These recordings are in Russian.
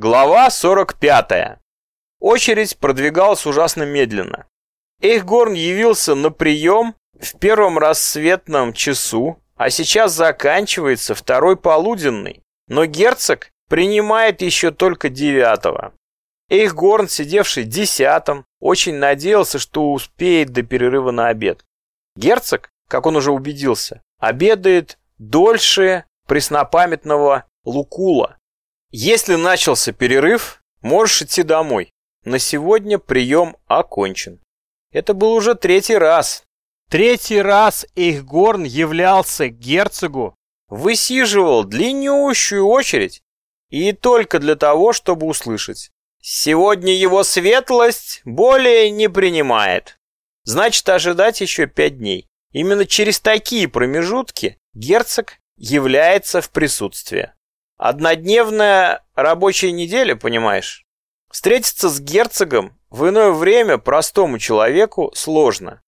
Глава 45. Очередь продвигалась ужасно медленно. Эйхгорн явился на прием в первом рассветном часу, а сейчас заканчивается второй полуденный, но герцог принимает еще только девятого. Эйхгорн, сидевший десятом, очень надеялся, что успеет до перерыва на обед. Герцог, как он уже убедился, обедает дольше преснопамятного Лукула. Если начался перерыв, можешь идти домой. На сегодня прием окончен. Это был уже третий раз. Третий раз Эйхгорн являлся герцогу, высиживал длиннющую очередь и только для того, чтобы услышать. Сегодня его светлость более не принимает. Значит, ожидать еще пять дней. Именно через такие промежутки герцог является в присутствии. Однодневная рабочая неделя, понимаешь? Встретиться с герцогом в иное время простому человеку сложно.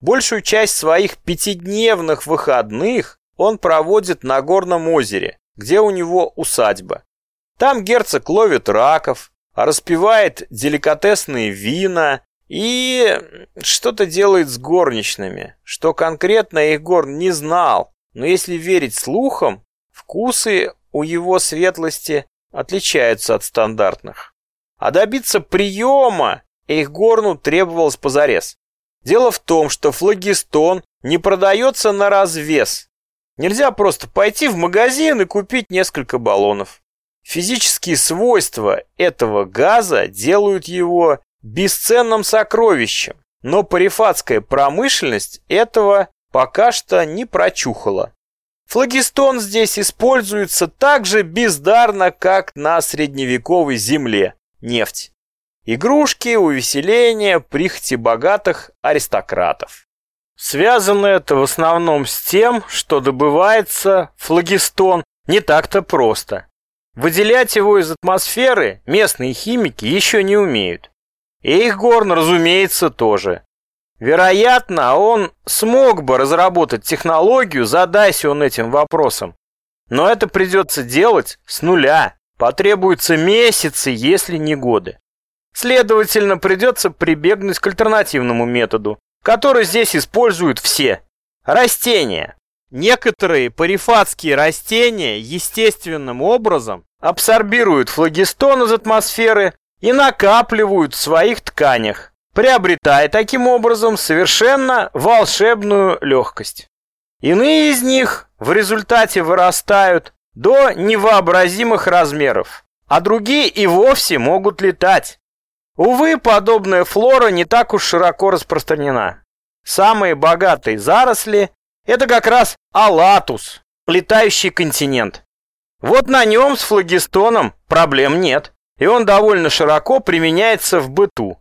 Большую часть своих пятидневных выходных он проводит на горном озере, где у него усадьба. Там герцог ловит раков, распивает деликатесные вина и что-то делает с горничными, что конкретно Егор не знал, но если верить слухам, вкусы у его светлости отличаются от стандартных. А добиться приема Эйхгорну требовалось позарез. Дело в том, что флагистон не продается на развес. Нельзя просто пойти в магазин и купить несколько баллонов. Физические свойства этого газа делают его бесценным сокровищем, но парифатская промышленность этого пока что не прочухала. Флагистон здесь используется так же бездарно, как на средневековой земле – нефть. Игрушки, увеселения, прихоти богатых аристократов. Связано это в основном с тем, что добывается флагистон не так-то просто. Выделять его из атмосферы местные химики еще не умеют. Эйхгорн, разумеется, тоже. Вероятно, он смог бы разработать технологию, задайся он этим вопросом. Но это придется делать с нуля. Потребуются месяцы, если не годы. Следовательно, придется прибегнуть к альтернативному методу, который здесь используют все. Растения. Некоторые парифатские растения естественным образом абсорбируют флагистон из атмосферы и накапливают в своих тканях, приобретая таким образом совершенно волшебную легкость. Иные из них в результате вырастают до невообразимых размеров, а другие и вовсе могут летать. Увы, подобная флора не так уж широко распространена. Самые богатые заросли – это как раз алатус, летающий континент. Вот на нем с флагистоном проблем нет, и он довольно широко применяется в быту.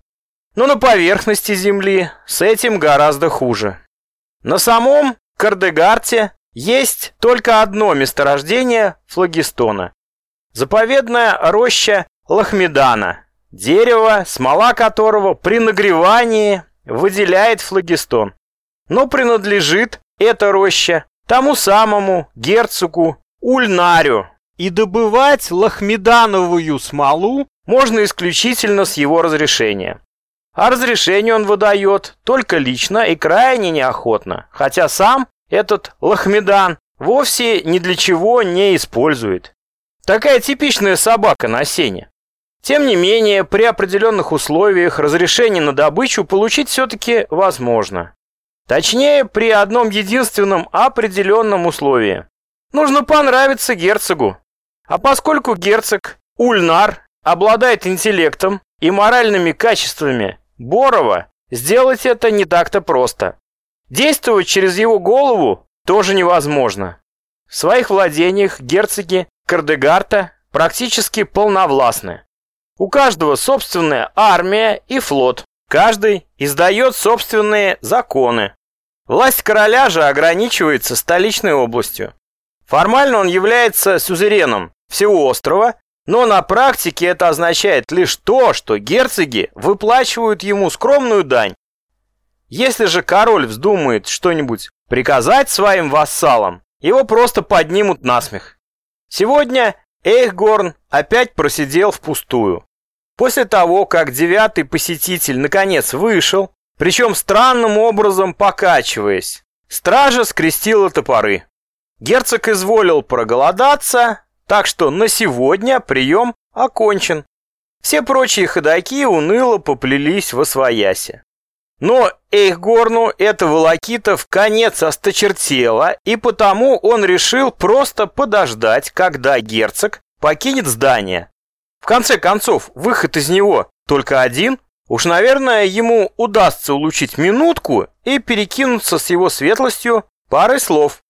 Но на поверхности Земли с этим гораздо хуже. На самом Кардегарте есть только одно месторождение флагистона. Заповедная роща Лахмедана, дерево, смола которого при нагревании выделяет флагистон. Но принадлежит эта роща тому самому герцогу Ульнарю. И добывать лохмедановую смолу можно исключительно с его разрешения. А разрешение он выдает только лично и крайне неохотно, хотя сам этот лохмедан вовсе ни для чего не использует. Такая типичная собака на сене. Тем не менее, при определенных условиях разрешение на добычу получить все-таки возможно. Точнее, при одном единственном определенном условии. Нужно понравиться герцогу. А поскольку герцог Ульнар обладает интеллектом и моральными качествами Борова, сделать это не так-то просто. Действовать через его голову тоже невозможно. В своих владениях герцоги Кардегарта практически полновластны. У каждого собственная армия и флот. Каждый издает собственные законы. Власть короля же ограничивается столичной областью. Формально он является сюзереном всего острова, но на практике это означает лишь то, что герцоги выплачивают ему скромную дань. Если же король вздумает что-нибудь приказать своим вассалам, его просто поднимут на смех. Сегодня Эйхгорн опять просидел впустую. После того, как девятый посетитель наконец вышел, причем странным образом покачиваясь, стража скрестила топоры. Герцог изволил проголодаться, так что на сегодня прием окончен. Все прочие ходаки уныло поплелись во своясе. Но Эйхгорну эта волокита в конец осточертела, и потому он решил просто подождать, когда герцог покинет здание. В конце концов, выход из него только один. Уж, наверное, ему удастся улучшить минутку и перекинуться с его светлостью парой слов.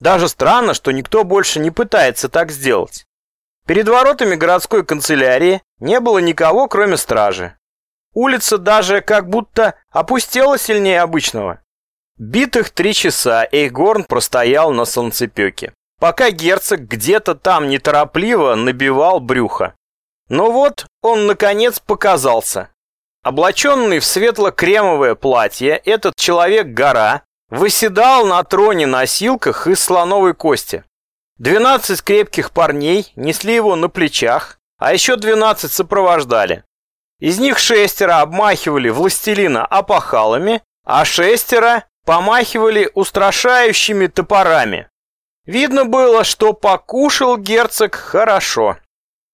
Даже странно, что никто больше не пытается так сделать. Перед воротами городской канцелярии не было никого, кроме стражи. Улица даже как будто опустела сильнее обычного. Битых три часа Эйгорн простоял на солнцепеке, пока герцог где-то там неторопливо набивал брюхо. Но вот он, наконец, показался. Облаченный в светло-кремовое платье, этот человек-гора выседал на троне-носилках из слоновой кости. Двенадцать крепких парней несли его на плечах, а еще двенадцать сопровождали. Из них шестеро обмахивали властелина опахалами, а шестеро помахивали устрашающими топорами. Видно было, что покушал герцог хорошо.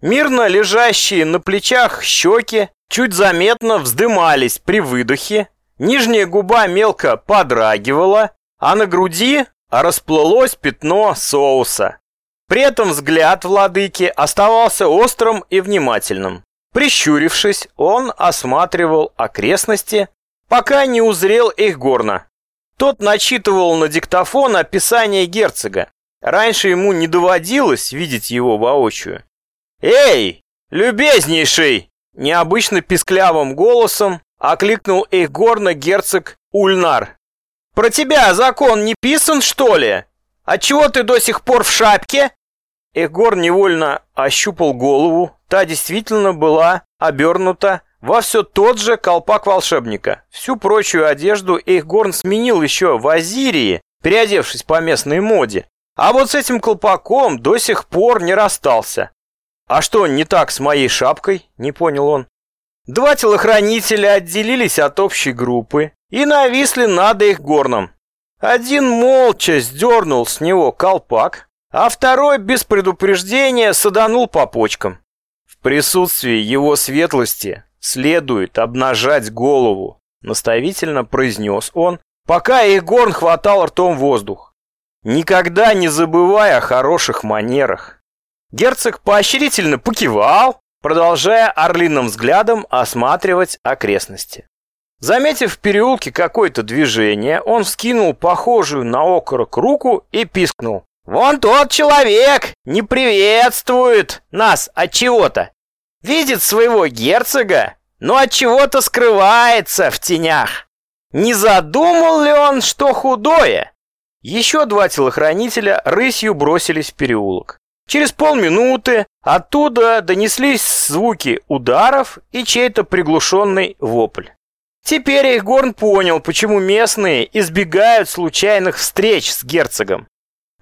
Мирно лежащие на плечах щеки чуть заметно вздымались при выдохе, нижняя губа мелко подрагивала, а на груди расплылось пятно соуса. При этом взгляд владыки оставался острым и внимательным. Прищурившись, он осматривал окрестности, пока не узрел их горно. Тот начитывал на диктофон описание герцога. Раньше ему не доводилось видеть его воочию. «Эй, любезнейший!» Необычно писклявым голосом окликнул Эйхгорна герцог Ульнар. «Про тебя закон не писан, что ли? Отчего ты до сих пор в шапке?» Эйхгор невольно ощупал голову. Та действительно была обернута во все тот же колпак волшебника. Всю прочую одежду Эйхгорн сменил еще в Азирии, переодевшись по местной моде. А вот с этим колпаком до сих пор не расстался. «А что не так с моей шапкой?» – не понял он. Два телохранителя отделились от общей группы и нависли над их горном. Один молча сдернул с него колпак, а второй без предупреждения саданул по почкам. В присутствии его светлости следует обнажать голову, наставительно произнес он, пока Егорн хватал ртом воздух. Никогда не забывай о хороших манерах. Герцог поощрительно покивал, продолжая орлиным взглядом осматривать окрестности. Заметив в переулке какое-то движение, он вскинул похожую на окорок руку и пискнул. «Вон тот человек не приветствует нас от чего-то. Видит своего герцога, но от чего-то скрывается в тенях. Не задумал ли он, что худое?» Еще два телохранителя рысью бросились в переулок. Через полминуты оттуда донеслись звуки ударов и чей-то приглушенный вопль. Теперь Эйхгорн понял, почему местные избегают случайных встреч с герцогом.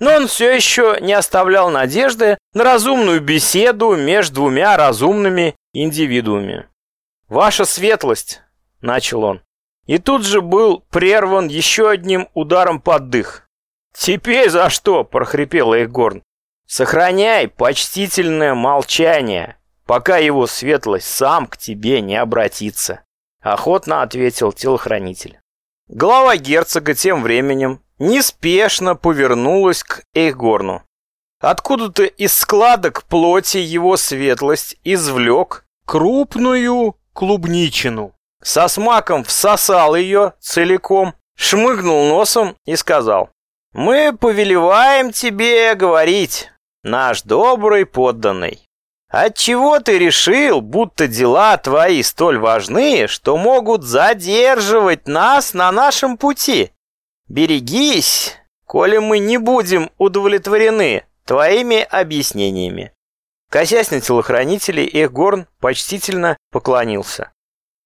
Но он все еще не оставлял надежды на разумную беседу между двумя разумными индивидуумами. «Ваша светлость!» – начал он. И тут же был прерван еще одним ударом под дых. «Теперь за что?» – прохрипел Эйхгорн. Сохраняй почтительное молчание, пока его светлость сам к тебе не обратится, охотно ответил телохранитель. Глава герцога тем временем неспешно повернулась к Эйгорну. Откуда-то из складок плоти его светлость извлек крупную клубничину. Со смаком всосал ее целиком, шмыгнул носом и сказал, «Мы повелеваем тебе говорить, наш добрый подданный. Отчего ты решил, будто дела твои столь важны, что могут задерживать нас на нашем пути? Берегись, коли мы не будем удовлетворены твоими объяснениями. Косясь на телохранителей, Эхгорн почтительно поклонился.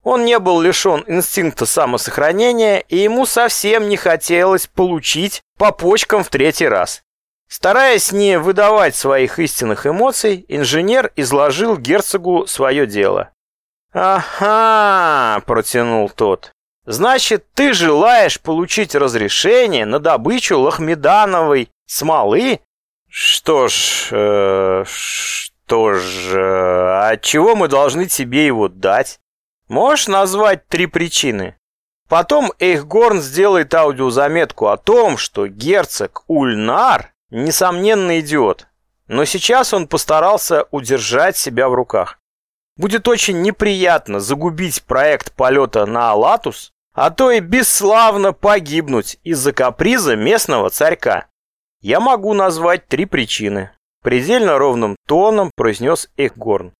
Он не был лишен инстинкта самосохранения, и ему совсем не хотелось получить по почкам в третий раз. Стараясь не выдавать своих истинных эмоций, инженер изложил герцогу свое дело. «Ага», — протянул тот. «Значит, ты желаешь получить разрешение на добычу лохмедановой смолы? Что ж, э, что ж, э, от чего мы должны тебе его дать? Можешь назвать три причины?» Потом Эйхгорн сделает аудиозаметку о том, что герцог Ульнар несомненно идиот, но сейчас он постарался удержать себя в руках. Будет очень неприятно загубить проект полета на Алатус, а то и бесславно погибнуть из-за каприза местного царька. Я могу назвать три причины. Предельно ровным тоном произнес Эхгорн.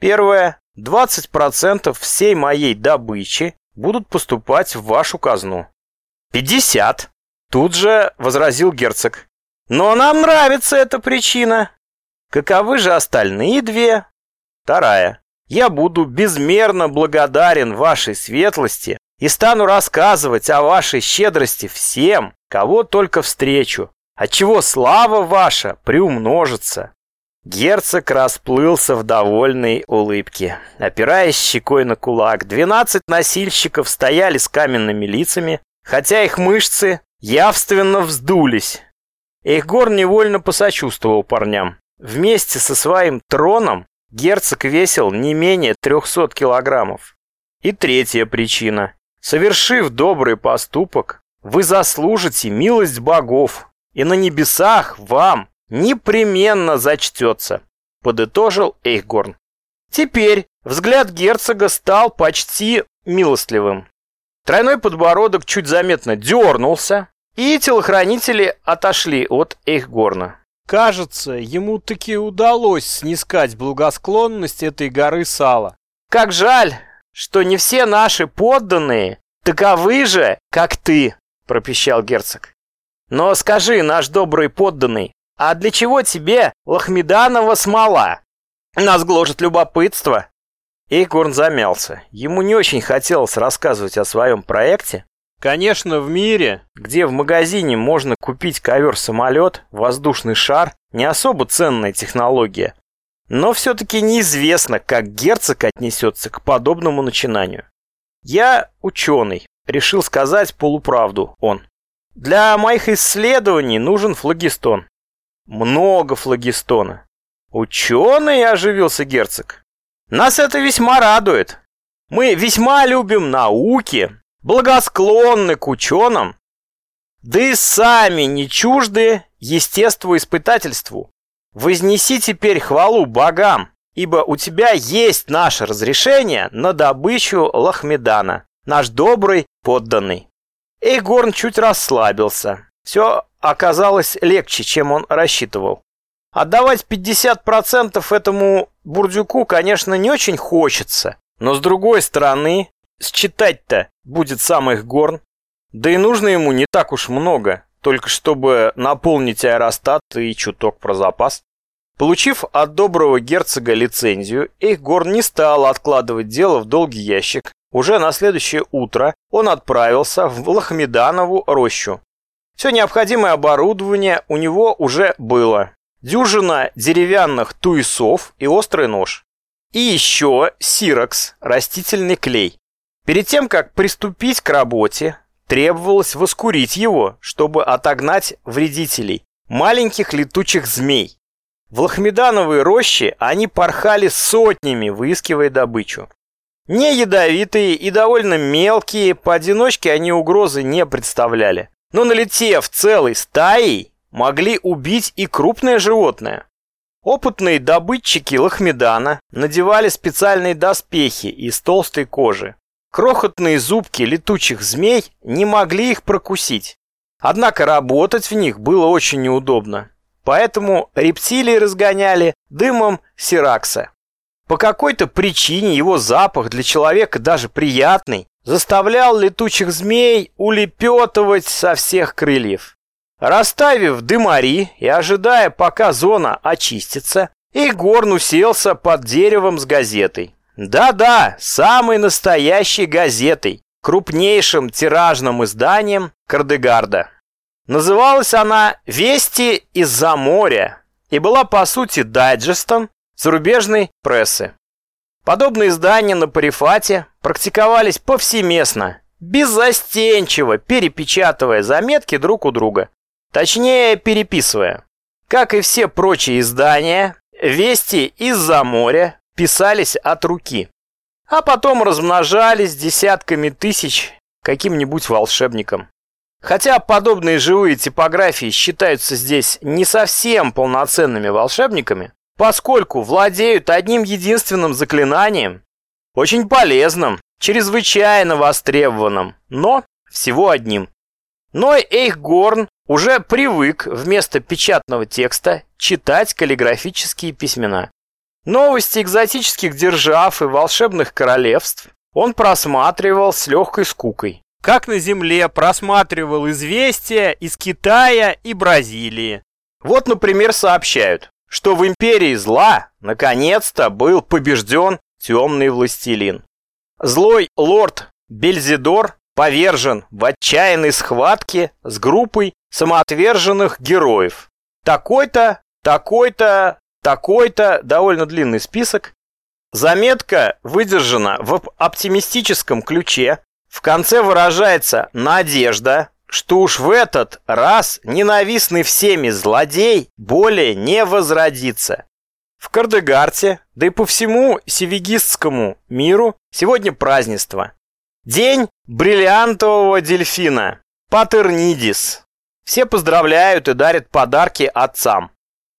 Первое. 20% всей моей добычи будут поступать в вашу казну. 50. Тут же возразил герцог. Но нам нравится эта причина. Каковы же остальные две? Вторая. Я буду безмерно благодарен вашей светлости и стану рассказывать о вашей щедрости всем, кого только встречу, отчего слава ваша приумножится. Герцог расплылся в довольной улыбке. Опираясь щекой на кулак, двенадцать носильщиков стояли с каменными лицами, хотя их мышцы явственно вздулись. Эйхгор невольно посочувствовал парням. Вместе со своим троном герцог весил не менее 300 килограммов. И третья причина. Совершив добрый поступок, вы заслужите милость богов, и на небесах вам непременно зачтется, подытожил Эйхгорн. Теперь взгляд герцога стал почти милостливым. Тройной подбородок чуть заметно дернулся, и телохранители отошли от Эйхгорна. Кажется, ему таки удалось снискать благосклонность этой горы сала. Как жаль, что не все наши подданные таковы же, как ты, пропищал герцог. Но скажи, наш добрый подданный, а для чего тебе лохмеданова смола? Нас гложет любопытство. Эйкорн замялся. Ему не очень хотелось рассказывать о своем проекте, Конечно, в мире, где в магазине можно купить ковер-самолет, воздушный шар, не особо ценная технология. Но все-таки неизвестно, как герцог отнесется к подобному начинанию. «Я ученый», — решил сказать полуправду он. «Для моих исследований нужен флагистон». «Много флагистона». «Ученый?» — оживился герцог. «Нас это весьма радует. Мы весьма любим науки, благосклонны к ученым, да и сами не чужды естеству-испытательству. Вознеси теперь хвалу богам, ибо у тебя есть наше разрешение на добычу Лахмедана, наш добрый подданный. Эйгорн чуть расслабился. Все оказалось легче, чем он рассчитывал. Отдавать 50% этому бурдюку, конечно, не очень хочется, но с другой стороны, считать-то будет сам их горн. Да и нужно ему не так уж много, только чтобы наполнить аэростат и чуток про запас. Получив от доброго герцога лицензию, Эйхгорн не стал откладывать дело в долгий ящик. Уже на следующее утро он отправился в Лохмеданову рощу. Все необходимое оборудование у него уже было. Дюжина деревянных туесов и острый нож. И еще сирокс, растительный клей. Перед тем, как приступить к работе, требовалось воскурить его, чтобы отогнать вредителей, маленьких летучих змей. В Лохмедановой роще они порхали сотнями, выискивая добычу. Не ядовитые и довольно мелкие, поодиночке они угрозы не представляли. Но налетев целой стаей, могли убить и крупное животное. Опытные добытчики лохмедана надевали специальные доспехи из толстой кожи. Крохотные зубки летучих змей не могли их прокусить. Однако работать в них было очень неудобно. Поэтому рептилии разгоняли дымом сиракса. По какой-то причине его запах для человека даже приятный заставлял летучих змей улепетывать со всех крыльев. Расставив дымари и ожидая, пока зона очистится, Игорн уселся под деревом с газетой. Да-да, самой настоящей газетой, крупнейшим тиражным изданием Кардегарда. Называлась она «Вести из-за моря» и была по сути дайджестом зарубежной прессы. Подобные издания на Парифате практиковались повсеместно, беззастенчиво перепечатывая заметки друг у друга, точнее переписывая. Как и все прочие издания, вести из-за моря писались от руки, а потом размножались десятками тысяч каким-нибудь волшебником. Хотя подобные живые типографии считаются здесь не совсем полноценными волшебниками, поскольку владеют одним единственным заклинанием, очень полезным, чрезвычайно востребованным, но всего одним. Но Эйхгорн уже привык вместо печатного текста читать каллиграфические письмена. Новости экзотических держав и волшебных королевств он просматривал с легкой скукой. Как на Земле просматривал известия из Китая и Бразилии. Вот, например, сообщают, что в империи зла наконец-то был побежден темный властелин. Злой лорд Бельзидор повержен в отчаянной схватке с группой самоотверженных героев. Такой-то, такой-то, такой-то, довольно длинный список. Заметка выдержана в оптимистическом ключе. В конце выражается надежда, что уж в этот раз ненавистный всеми злодей более не возродится. В Кардегарте, да и по всему севигистскому миру сегодня празднество. День бриллиантового дельфина, Патернидис. Все поздравляют и дарят подарки отцам.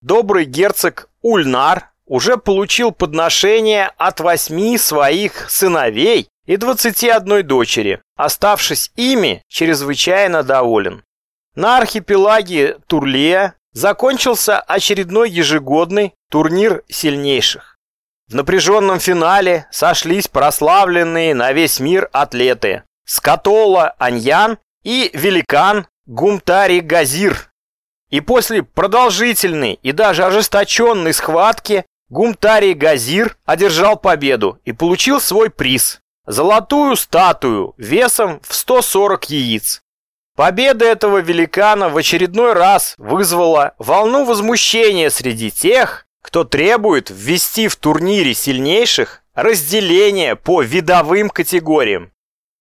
Добрый герцог Ульнар уже получил подношение от восьми своих сыновей и 21 дочери, оставшись ими чрезвычайно доволен. На архипелаге Турлия закончился очередной ежегодный турнир сильнейших. В напряженном финале сошлись прославленные на весь мир атлеты Скатола Аньян и великан Гумтари Газир. И после продолжительной и даже ожесточенной схватки Гумтари Газир одержал победу и получил свой приз Золотую статую весом в 140 яиц. Победа этого великана в очередной раз вызвала волну возмущения среди тех, кто требует ввести в турнире сильнейших разделение по видовым категориям.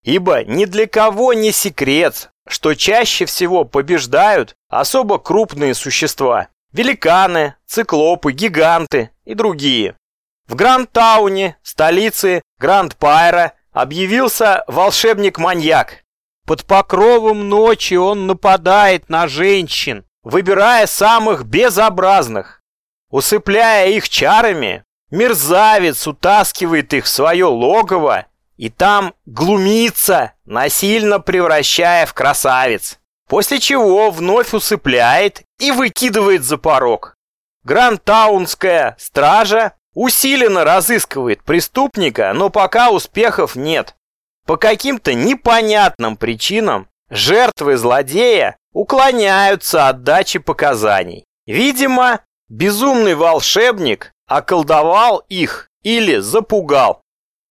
Ибо ни для кого не секрет, что чаще всего побеждают особо крупные существа – великаны, циклопы, гиганты и другие. В Гранд-Тауне, столице Гранд-Пайра, объявился волшебник-маньяк. Под покровом ночи он нападает на женщин, выбирая самых безобразных. Усыпляя их чарами, мерзавец утаскивает их в свое логово и там глумится, насильно превращая в красавиц. После чего вновь усыпляет и выкидывает за порог. Грантаунская стража усиленно разыскивает преступника, но пока успехов нет. По каким-то непонятным причинам жертвы злодея уклоняются от дачи показаний. Видимо, безумный волшебник околдовал их или запугал.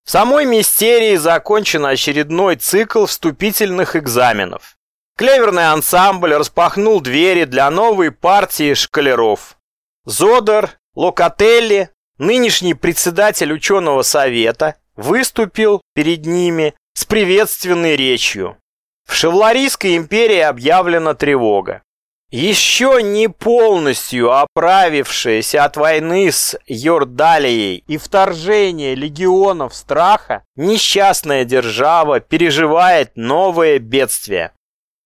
В самой мистерии закончен очередной цикл вступительных экзаменов. Клеверный ансамбль распахнул двери для новой партии шкалеров. Зодер, Локотелли, нынешний председатель ученого совета, выступил перед ними с приветственной речью. В Шевларийской империи объявлена тревога. Еще не полностью оправившаяся от войны с Йордалией и вторжения легионов страха, несчастная держава переживает новое бедствие.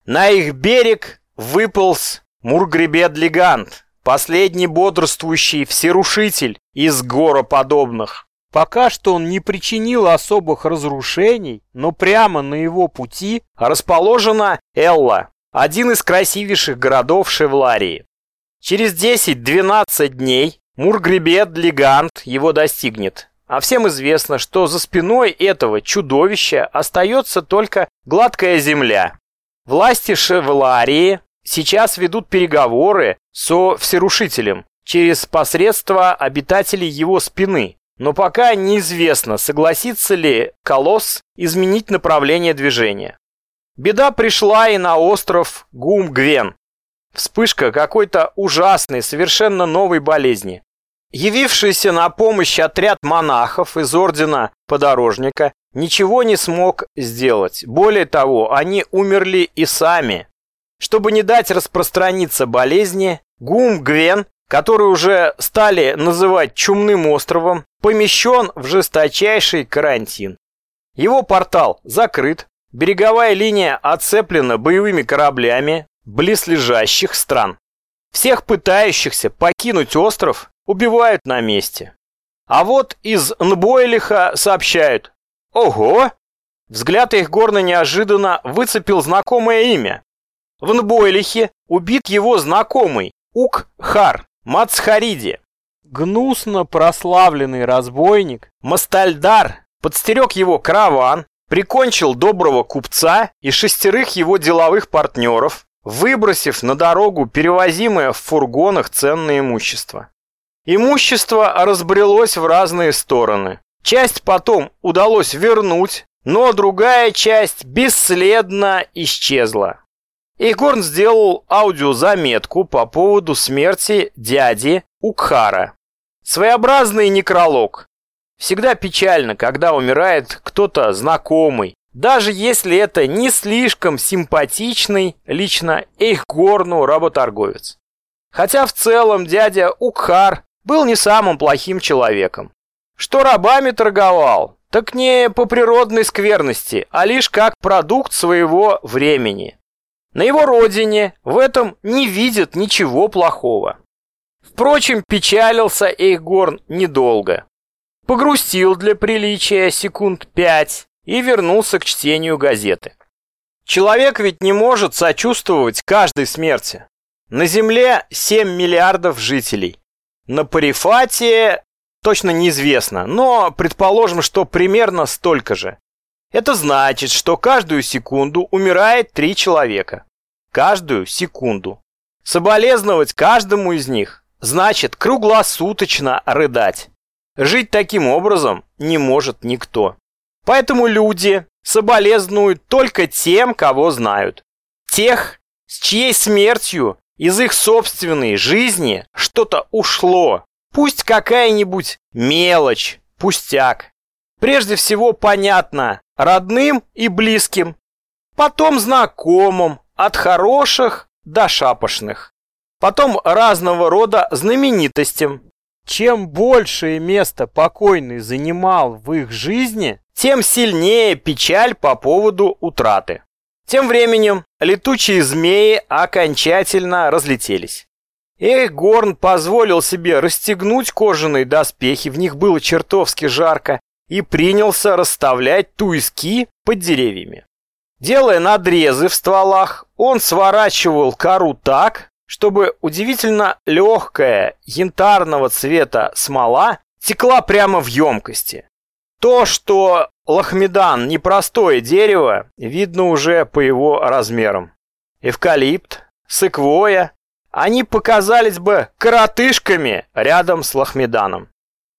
На их берег выполз Мургребед-Легант, последний бодрствующий всерушитель из гороподобных. Пока что он не причинил особых разрушений, но прямо на его пути расположена Элла, один из красивейших городов Шевларии. Через 10-12 дней Мургребед-Легант его достигнет. А всем известно, что за спиной этого чудовища остается только гладкая земля, Власти Шевларии сейчас ведут переговоры со Всерушителем через посредство обитателей его спины, но пока неизвестно, согласится ли Колосс изменить направление движения. Беда пришла и на остров Гумгвен. вспышка какой-то ужасной, совершенно новой болезни. Явившийся на помощь отряд монахов из ордена подорожника ничего не смог сделать. Более того, они умерли и сами. Чтобы не дать распространиться болезни, Гум Гвен, который уже стали называть Чумным островом, помещен в жесточайший карантин. Его портал закрыт, береговая линия оцеплена боевыми кораблями близлежащих стран. Всех пытающихся покинуть остров убивают на месте. А вот из Нбойлиха сообщают «Ого!» Взгляд их горно неожиданно выцепил знакомое имя. В Нбойлихе убит его знакомый Ук-Хар Мацхариди. Гнусно прославленный разбойник Мастальдар подстерег его караван, прикончил доброго купца и шестерых его деловых партнеров, выбросив на дорогу перевозимое в фургонах ценное имущество. Имущество разбрелось в разные стороны. Часть потом удалось вернуть, но другая часть бесследно исчезла. Игорн сделал аудиозаметку по поводу смерти дяди Укхара. Своеобразный некролог. Всегда печально, когда умирает кто-то знакомый, даже если это не слишком симпатичный лично Эйхгорну работорговец. Хотя в целом дядя Укхар был не самым плохим человеком. Что рабами торговал, так не по природной скверности, а лишь как продукт своего времени. На его родине в этом не видят ничего плохого. Впрочем, печалился Эйхгорн недолго. Погрустил для приличия секунд пять и вернулся к чтению газеты. Человек ведь не может сочувствовать каждой смерти. На Земле 7 миллиардов жителей. На Парифате точно неизвестно, но предположим, что примерно столько же. Это значит, что каждую секунду умирает три человека. Каждую секунду. Соболезновать каждому из них значит круглосуточно рыдать. Жить таким образом не может никто. Поэтому люди соболезнуют только тем, кого знают. Тех, с чьей смертью из их собственной жизни что-то ушло. Пусть какая-нибудь мелочь, пустяк. Прежде всего понятно родным и близким, потом знакомым, от хороших до шапошных, потом разного рода знаменитостям. Чем большее место покойный занимал в их жизни, тем сильнее печаль по поводу утраты. Тем временем летучие змеи окончательно разлетелись. Горн позволил себе расстегнуть кожаные доспехи, в них было чертовски жарко, и принялся расставлять туиски под деревьями. Делая надрезы в стволах, он сворачивал кору так, чтобы удивительно легкая янтарного цвета смола текла прямо в емкости. То, что лохмедан – непростое дерево, видно уже по его размерам. Эвкалипт, секвоя – они показались бы коротышками рядом с лохмеданом.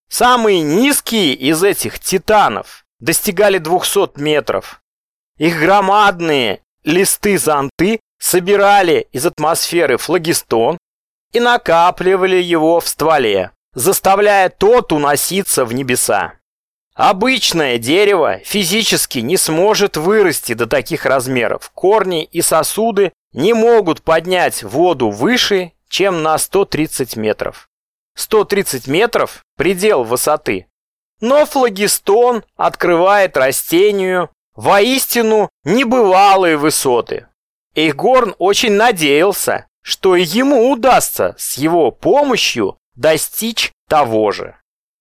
Самые низкие из этих титанов достигали 200 метров. Их громадные листы-зонты собирали из атмосферы флагистон и накапливали его в стволе, заставляя тот уноситься в небеса. Обычное дерево физически не сможет вырасти до таких размеров. Корни и сосуды не могут поднять воду выше, чем на 130 метров. 130 метров – предел высоты. Но флагистон открывает растению воистину небывалые высоты. Эйхгорн очень надеялся, что ему удастся с его помощью достичь того же.